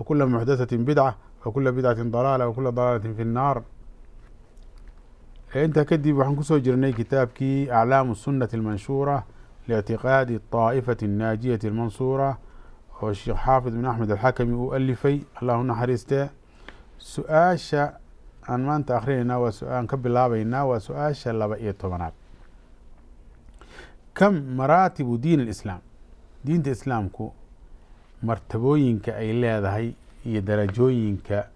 وكل محدثة بدعة وكل بدعة ضلالة وكل ضلالة في النار intaa kadib waxaan kusoo jirnay kitaabkii aclaamu sunati almanshuura liictiqaadi طaa'ifati الnaajiyati almansuura oo sheekh xaafid bin axmed alxakami uu alifay allahu naxariistee su-aasha aan maanta akrinayna waa aan ka bilaabeynaa waa su-aasha laba iyo tobanaad kam maraatibu diin اlislaam diinta islaamku martabooyinka ay leedahay iyo darajooyinka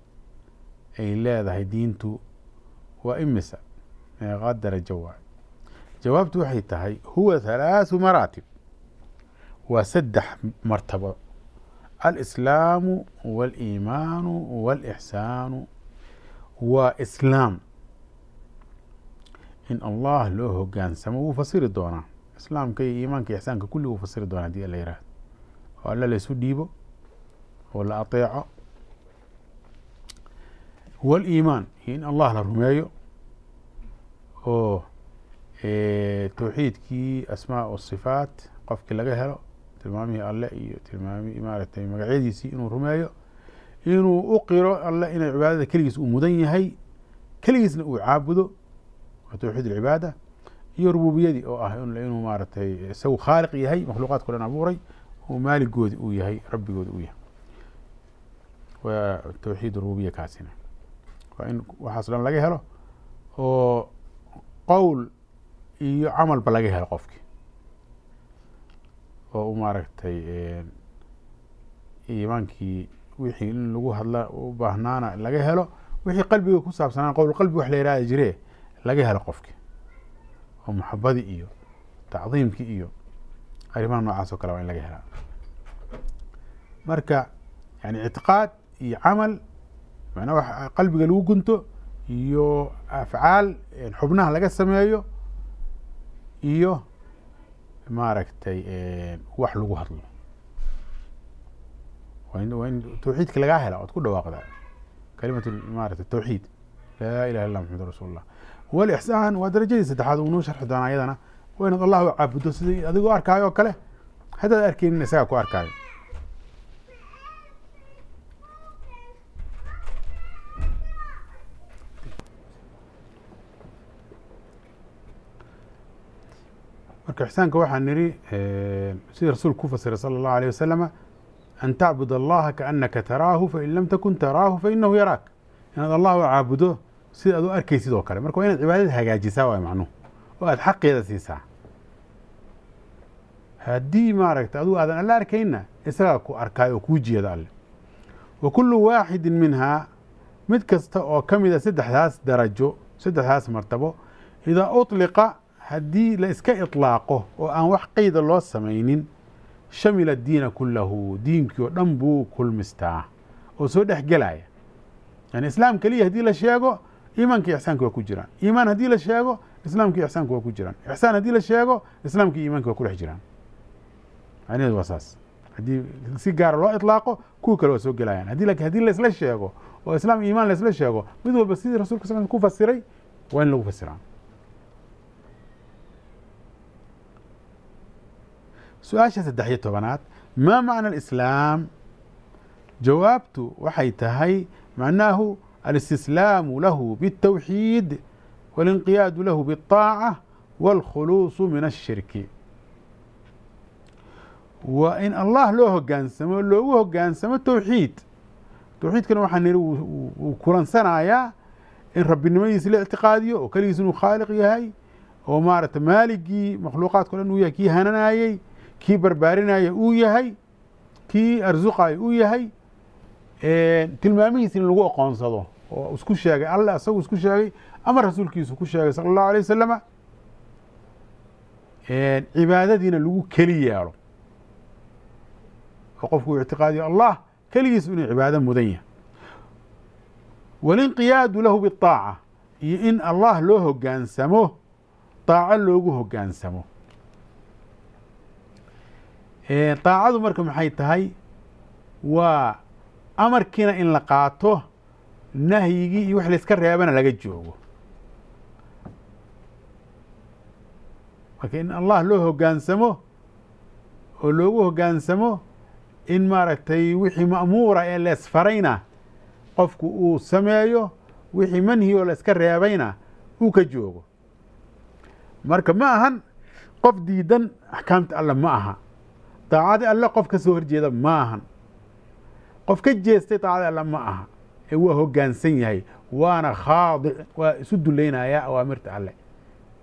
ay leedahay diintu waa imisa? Meeqaad darajo waay. Jawaabtu waxay tahay huwa halaathu maraatib waa saddex martabo. Alislaamu waaliimaanu waalixsaanu waa islaam. In allah loo hogaansamo wuu fasiri doonaa. Islaamka iyo iimaanka iyo ixsaanka kulli wuu fasiri doonaa haddii la yiraahdo oo alla laysu dhiibo oo la ateeco. Wاliimaan iyo in allah la rumeeyo oo towxiidkii asmaa o sifaat qofkii laga helo tilmaamihii alle iyo tilmaamihii maaragtay magacyadiisii inuu rumeeyo inuu u qiro alle inay cibaadada keligiis uu mudan yahay keligiisna uu caabudo waa towxiid alcibaada iyo rububiyadii oo ah inuu maaragtay isagu khaaliq yahay makhluuqaadka o dhan abuuray oo maaligoodi uu yahay rabbigoodi uu yahay. Waa towxiid rububiya kaasina. Waa in waxaas dhan laga helo oo qowl iyo camalba laga helo qofkii oo u maaragtay iimaankii wixii in lagu hadla u baahnaana laga helo wixii qalbiga ku saabsanaan qowl qalbi wax la yihahda jire laga helo qofkii oo maxabadii iyo tacdiimkii iyo arrimaha noocaas oo kale waa in laga helaa. Marka yani ictiqaad iyo camal macnaa wax qalbiga lagu gunto iyo afcaal xubnaha laga sameeyo iyo maaragtay wax lagu hadlo. Waa in tawxiidka lagaa hela ood ku dhawaaqda kalimat maarata tawxiid. Laa ilaha illa maxamad rasul llah walixsaan waa darajadii saddexaad uu noo sharxi doonaa ayadana waa inaad allah u caabudo sidii adigoo arkaayo oo kale. Haddaad arkeynin isagaa ku arkaayo marka ixsaanka waxaa niri sida rasuulku ku fasiray sala allahu alيyh wasalama an tacbud allaha kaanaka taraahu fain lam takun taraahu fainahu yaraak. Inaad allah caabudo sida aad u arkeysid oo kale. Marka waa inaad cibaadada hagaajisaa waay macnuhu oo aad xaqeeda siisaa. Haddii maaragta adigu aadan alla arkayna isagaa ku arkaayo oo kuu jeeda alle. Wa kulu waaxidi minhaa mid kasta oo ka mida saddexdaas darajo saddexdaas martabo idaa uطliqa haddii la iska iطlaaqo oo aan wax qeyda loo samaynin shamila diina kulahu diinkii oo dhan buu kulmistaa oo soo dhex gelaya yani islaam keliya haddii la sheego iimaanka ixsaanka waa ku jiraan. Iimaan haddii la sheego islaamka iyo waa ku jiraan. Ixsaan haddii la sheego islaamka iyo iimanka waa ku dhex jiraan. Macnaheedu waa saas. Haddii si gaara loo iطlaaqo kuwa kale waa soo gelayaan. Lakin haddii laisla sheego oo islaam iimaan laisla sheego mid walba sidii rasulka sal ku fasiray waa in lagu fasiraa su'aasha saddex iyo tobanaad maa macna alislaam? Jawaabtu waxay tahay macnaahu alistislaamu lahu biاltawxiid waاlinqiyaadu lahu biاlطaaca wاlkhuluusu min ashirki waa in allah loo hogaansamo loogu hogaansamo towxiid towxiidkana waxaa niri wuu kulansanayaa in rabbinimadiisi la ictiqaadiyo oo keligiis inuu khaaliq yahay oo maaragta maaligii makhluuqaadka o dhan uu yahay kii hananayey kii barbaarinaya uu yahay kii arsuqayo uu yahay tilmaamihiis in lagu aqoonsado oo isku sheegay alle isagu isku sheegay ama rasuulkiisu ku sheegay sala allahu alay wasalama cibaadadiina lagu keli yeelo oo qofku ictiqaadiyo allah keligiis inuu cibaado mudan yahay walinqiyaadu lahu biaaca iyo in allah loo hogaansamo daaco loogu hogaansamo daacadu marka maxay tahay waa amarkiina in la qaato nahyigii iyo wax layska reebana laga joogo marka in allah loo hogaansamo oo loogu hogaansamo in maaragtay wixii ma'muura ee leesfarayna qofku uu sameeyo wixii manhi oo layska reebayna uu ka joogo. Marka ma ahan qof diidan axkaamta alle ma aha. Daacadii alle qof ka soo horjeeda ma ahan. Qof ka jeestay daacadii alle ma aha. Ee waa hoggaansan yahay waana khaadic waa isu dulaynayaa awaamirta alle.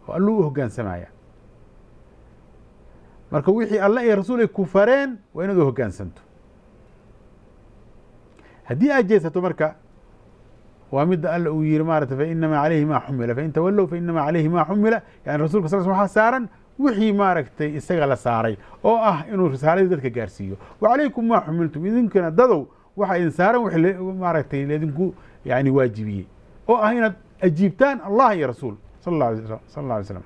Oo alluu u hoggaansamaya marka wixii alle iyo rasuul ay ku fareen waa inaad u hoggaansanto. Haddii aad jeesato marka waa midda alle uu yihi maarata fainamaa calayhi maa xumila fain tawallow fainamaa calayhi maa xumila. Yani rasulka sal waxaa saaran wixii maaragtay isaga la saaray oo ah inuu risaaladii dadka gaarsiiyo. Wa calaykum maa xumiltum idinkana dadow waxaa idin saaran w maaragtay laydinku yani waajibiyey. Oo ah inaad ajiibtaan allah iyo rasuul sal sal alla slam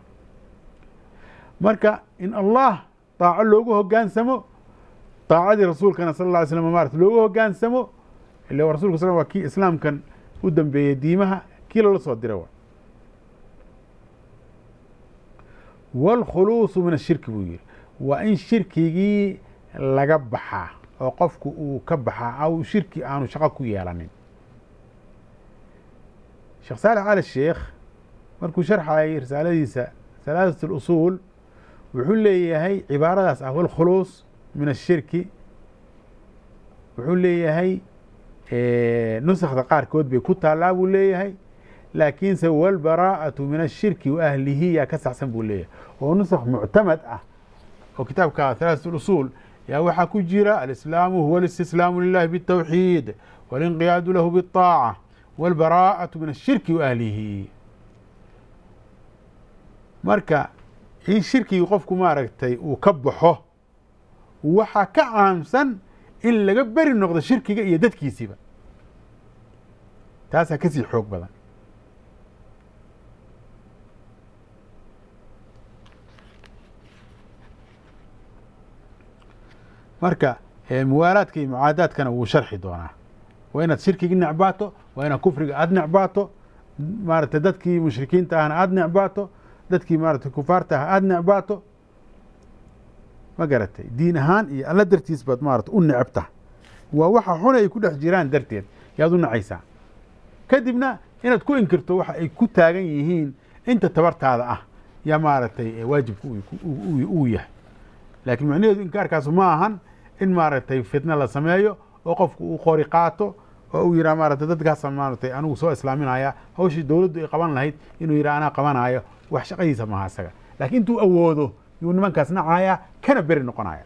marka in allah daaco loogu hogaansamo daacadii rasuulkana sal lla alay slam maarata loogu hogaansamo ila rasulka sl waa kii islaamkan u dambeeyey diimaha kii lala soo dira wa waalkhuluusu min ashirki buu yihi waa in shirkigii laga baxaa oo qofku uu ka baxaa aw shirki aanu shaqo ku yeelanin sheekh saalax cali sheekh markuu sharxayay risaaladiisa salaasat اlusuul wuxuu leeyahay cibaaradaas ah wاlkhuluuص min ashirki wuxuu leeyahay nusakda qaarkood bay ku taallaa buu leeyahay laakiinse wاlbaraa'aةu min ashirki wa ahlihi yaa ka saxsan buu leeyahay oo nusakh muctamad ah oo kitaabka halaaثat اlusuul yaa waxaa ku jira alislaamu huwa اlistislaamu lilahi bالtawxiid walinqiyaadu lahu bالطaacة wاlbaraa'aةu min ashirki wa ahlihi marka in shirkigii qofku maaragtay uu ka baxo waxaa ka caamsan in laga beri noqdo shirkiga iyo dadkiisiba taasaa ka sii xoog badan. Marka muwaalaadka iyo mucaadaadkana wuu sharxi doonaa. Waa inaad shirkigii necbaato waa inaad kufriga aada necbaato maaragtay dadkii mushrikiinta ahna aada necbaato dadkii maaragtay kufaarta ah aada necbaato ma garatay? Diin ahaan iyo alla dartiis baad maarata u necabta. Waa waxa xun ay ku dhex jiraan darteed. Yaad u nacaysaa. Kadibna inaad ku inkirto waxa ay ku taagan yihiin inta tabartaada ah yaa maaragtay waajibka uu yahay. Laakiin macnaheedu inkaarkaasu ma ahan in maaragtay fitna la sameeyo oo qofku uu qori qaato oo uu yidhaha maaragtay dadkaasa maaragtay anigu soo islaaminaya hawshii dowladdu ay qaban lahayd inuu yidhaha anaa qabanayo wax shaqadiisa maaha isaga. Laakiin intuu awoodo yuu nimankaas nacaaya kana beri noqonaya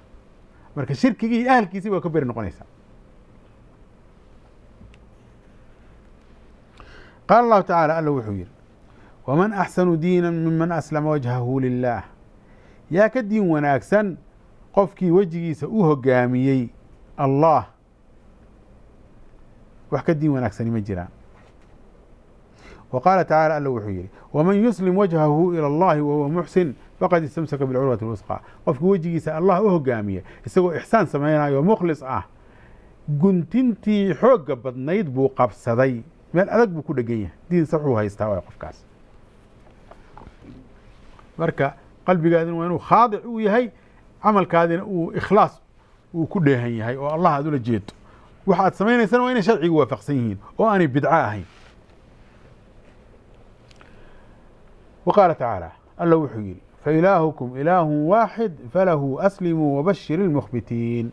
marka shirkigii iyo waa ka beri noqonaysaa. Qaala allahu tacaala alla wuxuu yidhi waman axsanu diina miman aslama wajhahu lilah yaa ka diin wanaagsan qofkii wejigiisa u hogaamiyey allah. Wax ka diin wanaagsani ma jiraan wqaala tacala alla wuxuu yidhi waman yuslim wajhahu ila allahi wahuwa muxsin faqad istamsaka bilcurwati lwusqa qofkii wejigiisa allah u hogaamiya isagoo ixsaan samaynayo mukhlis ah guntintii xoogga badnayd buu qabsaday meel adag buu ku dhegan yahay diin saxuu haystaa waay qofkaas marka qalbigaadina waa inuu khaadic uu yahay camalkaadina uu ikhlaas uu ku dheehan yahay oo allah aad ula jeedo waxaad samaynaysana qaala tacaala alla wuxuu yidhi failaahukum ilaahu waaxid falahu aslimuu wabashir ilmukhbitiin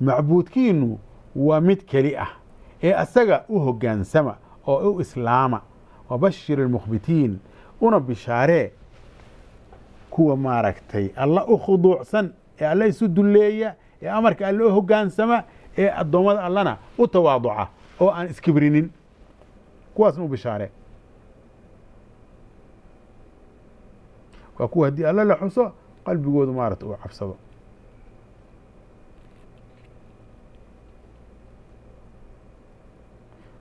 macbuudkiinu waa mid keli ah ee asaga u hogaansama oo u islaama wabashir ilmukhbitiin una bishaaree kuwa maaragtay alla u khuduucsan ee alla isu dulleeya ee amarka alla u hogaansama ee addoommada allana u tawaaduca oo aan iskibrinin kuwaasna u bishaaree waa kuwa haddii alla la xuso qalbigoodu maarata uu cabsado.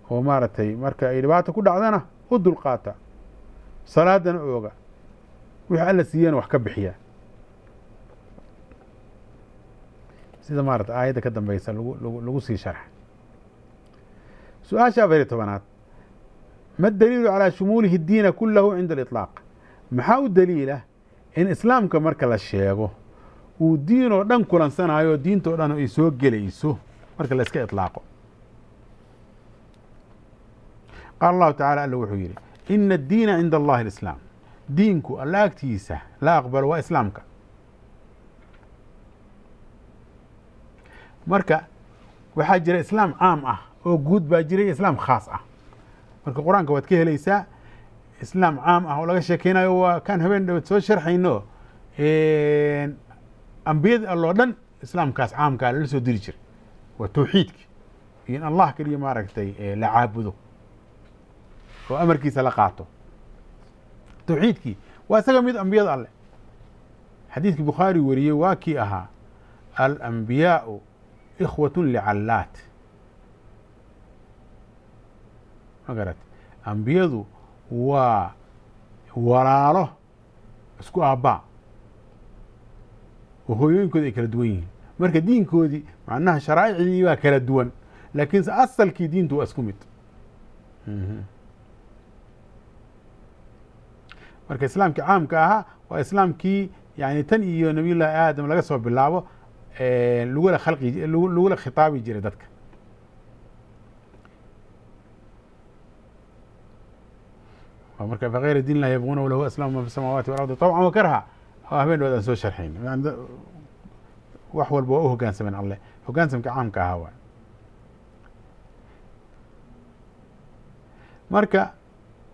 Oo maaragtay marka ay dhibaato ku dhacdana u dulqaata salaadana ooga. Wixii alla siiyana wax ka bixiya. Sida maarata aayadda ka dambeysa lagu lagu sii sharxa su'aasha afar iyo tobanaad. Ma daliilu calaa shumuulihi diina kulahu cinda aliطlaaq maxaa u daliila in islaamka marka la sheego uu diin oo dhan kulansanayo oo diinta o dhan ay soo gelayso marka la iska iطlaaqo qaala allahu tacala alla wuxuu yidhi ina addiina cinda allahi alislaam. Diinku alla agtiisa la aqbalo waa islaamka. Marka waxaa jira islaam caam ah oo guud baa jiray islaam khaas ah. Marka qur'aanka waad ka helaysaa islaam caam ah oo laga sheekeynayo waa kaan habeen dhawad soo sharxayno ambiyada alloo dhan islaamkaas caamkaa lala soo diri jiray. Waa tawxiidki. Iyo in allah keliya maaragtay la caabudo. Oo amarkiisa la qaato. Tawxiidkii waa isaga mid ambiyada alleh xadiidkii bukhaari wariyey waa kii ahaa alambiyaau ikhwatu licallaat ma garat ambiyadu waa walaalo isku aabbaa oo hooyooyinkooda ay kala duwan yihiin. Marka diinkoodii macnaha sharaa'icdii baa kala duwan laakiinse asalkii diintu waa isku mid. Marka islaamkii caamka ahaa waa islaamkii yani tan iyo nabiy llahi aadam laga soo bilaabo lagula khalqi lagula khitaabi jiray dadka marka fakayra diin lah yabguuna lahu aslaamu man fi samaawaati walardi طawcan wa karha. Habeen dhawaad aan soo sharxayn. Wax walba waa u hogaansamen alleh hogaansamka caamka ahaa waa. Marka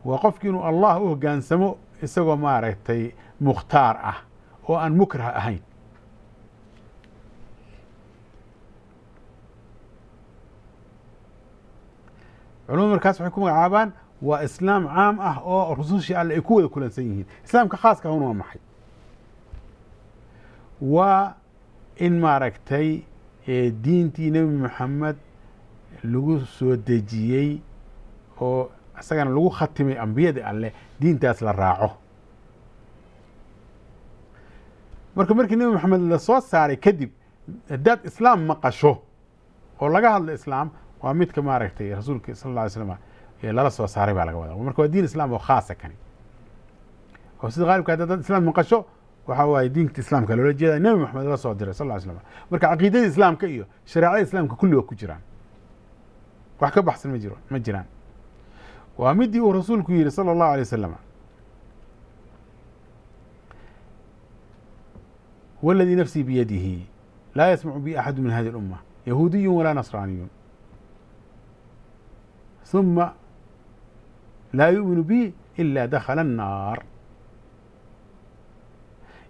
waa qofki inuu allah u hogaansamo isagoo maaragtay mukhtaar ah oo aan mukrah ahayn. Culamadu markaas waxay ku magacaabaan waa islaam caam ah oo rusushii alle ay ku wada kulansan yihiin. Islaamka khaaska ahuna waa maxay? Waa in maaragtay diintii nebi moxamed lagu soo dejiyey oo isagana lagu khatimay ambiyadii alleh diintaas la raaco. Marka markii nebi moxamed la soo saaray kadib haddaad islaam maqasho oo laga hadlo islaam waa midka maaragtay rasuulka sala alla alay slam lala soo saaray baa laga wada marka waa diin islam oo khaasa kani. Oo sida qaalibka hadda dad islaam maqasho waxaa waaye diinta islaamka loola jeeda nebi maxamed la soo diray sal ly slam marka caqiidada islaamka iyo shareecada islaamka kulli waa ku jiraan. Wax ka baxsan ma jiro ma jiraan. Waa midii uu rasuulku yihi sala allahu alay wasalam waladii nafsii biyadihi laa yasmacu bi axadu min hadi اlumma yahuudiyun walaa nasraaniyun. Uma laa yuؤminu bi ila dakla الnaar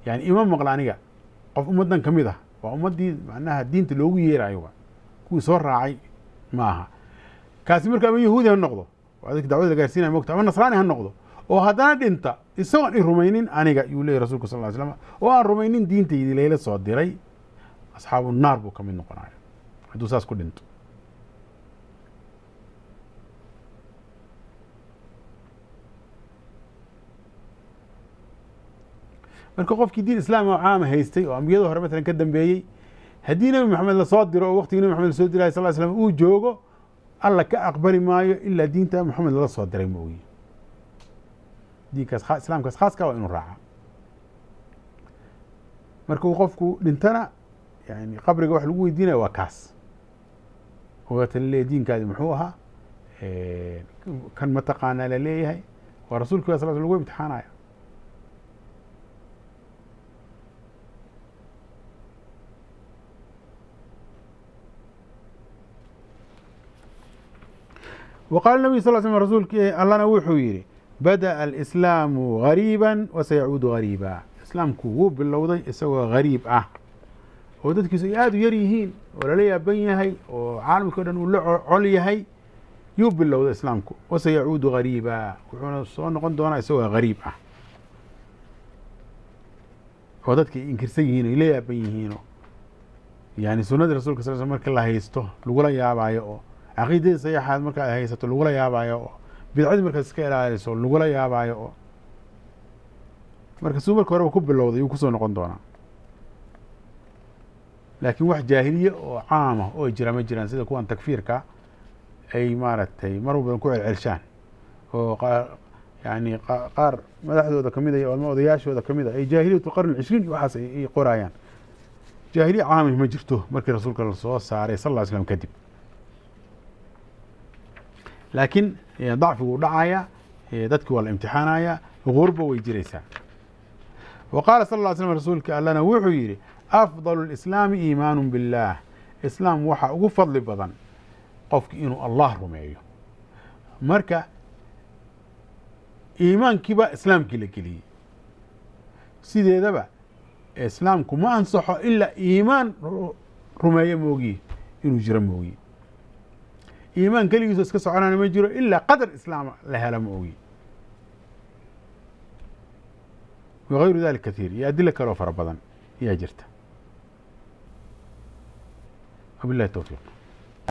yani ima maqla aniga qof ummaddan ka mid ah waa ummaddii macnaha diinta loogu yeerayo kuwii soo raacay maaha kaasi marka ama yahuudi ha noqdo dadki dacwada la gaarsiinaya mogta ama nasraani ha noqdo oo haddana dhinta isagoon i rumaynin aniga yuu leeyay rasulku sal ly slam oo aan rumaynin diintaydii layla soo diray asxaabu naar buu ka mid noqonayo hadduu saas ku dhinto marka qofkii diin islaam oo caama haystay oo ambiyada hore matalan ka dambeeyey haddii nebi maxamed la soo diro oo waqtigii nebi maxamed la soo diray sal slam uu joogo alla ka aqbali maayo ilaa diinta maxamed lala soo diray mooye. Diinkaas khaaska waa inuu raaca. Marka uu qofku dhintana yani qabriga wax lagu weydiinaya waa kaas. Waata laleeyahy diinkaadi muxuu ahaa kan mataqaanaa la leeyahay waa rasuulki ba sal lagu imtixaanaya w qaala nabiy sal sl rasuulki allana wuxuu yihi badaأa alislaamu gariiba wasayacuudu gariiba islaamku wuu bilowday isagoo gariib ah oo dadkiisu ay aada u yar yihiin oo lala yaaban yahay oo caalamkii o dhan uu la col yahay yuu bilowday islaamku wasayacuudu gariiba wuxuuna soo noqon doonaa isagoo gariib ah oo dadki ay inkirsan yihiin ay la yaaban yihiino yani sunadii rasulka sal sl marki la haysto lagula yaabaayo oo caqiidadii saxiixaad markaad haysato lagula yaabaayo oo bidcadii markaad iska ilaaliso lagula yaabaayo oo marka suu marka horeba ku bilowday yuu ku soo noqon doonaa. Laakiin wax jaahiliye oo caama oo jira ma jiraan sida kuwan takfiirka ay maaragtay mar walba ku celcelshaan oo yani qaar madaxdooda ka mid a iyo odayaashooda ka mid a ay jaahiliyat qarn cishriin waxaas ay qoraayaan jaahiliye caami ma jirto markii rasuulka la soo saaray sal ll slam kadib laakiin dacfigu dhacaya dadki waa la imtixaanaya gurba way jiraysaa. Wa qaala sal ll slam rasuulka allana wuxuu yidhi afdal اlislaami iimaanu biاllaah islaam waxaa ugu fadli badan qofki inuu allah rumeeyo. Marka iimaankiiba islaamkii la geliyey. Sideedaba islaamku ma ansaxo ilaa iimaan rumeeyo moogiye inuu jiro moogiye iimaan keligiiso iska soconana ma jiro ilaa qadar islaam la helo ma ogi. Wagayru dalik kathiir. Iyo adilo kaloo fara badan. Ayaa jirta. Wabillahi towfiiq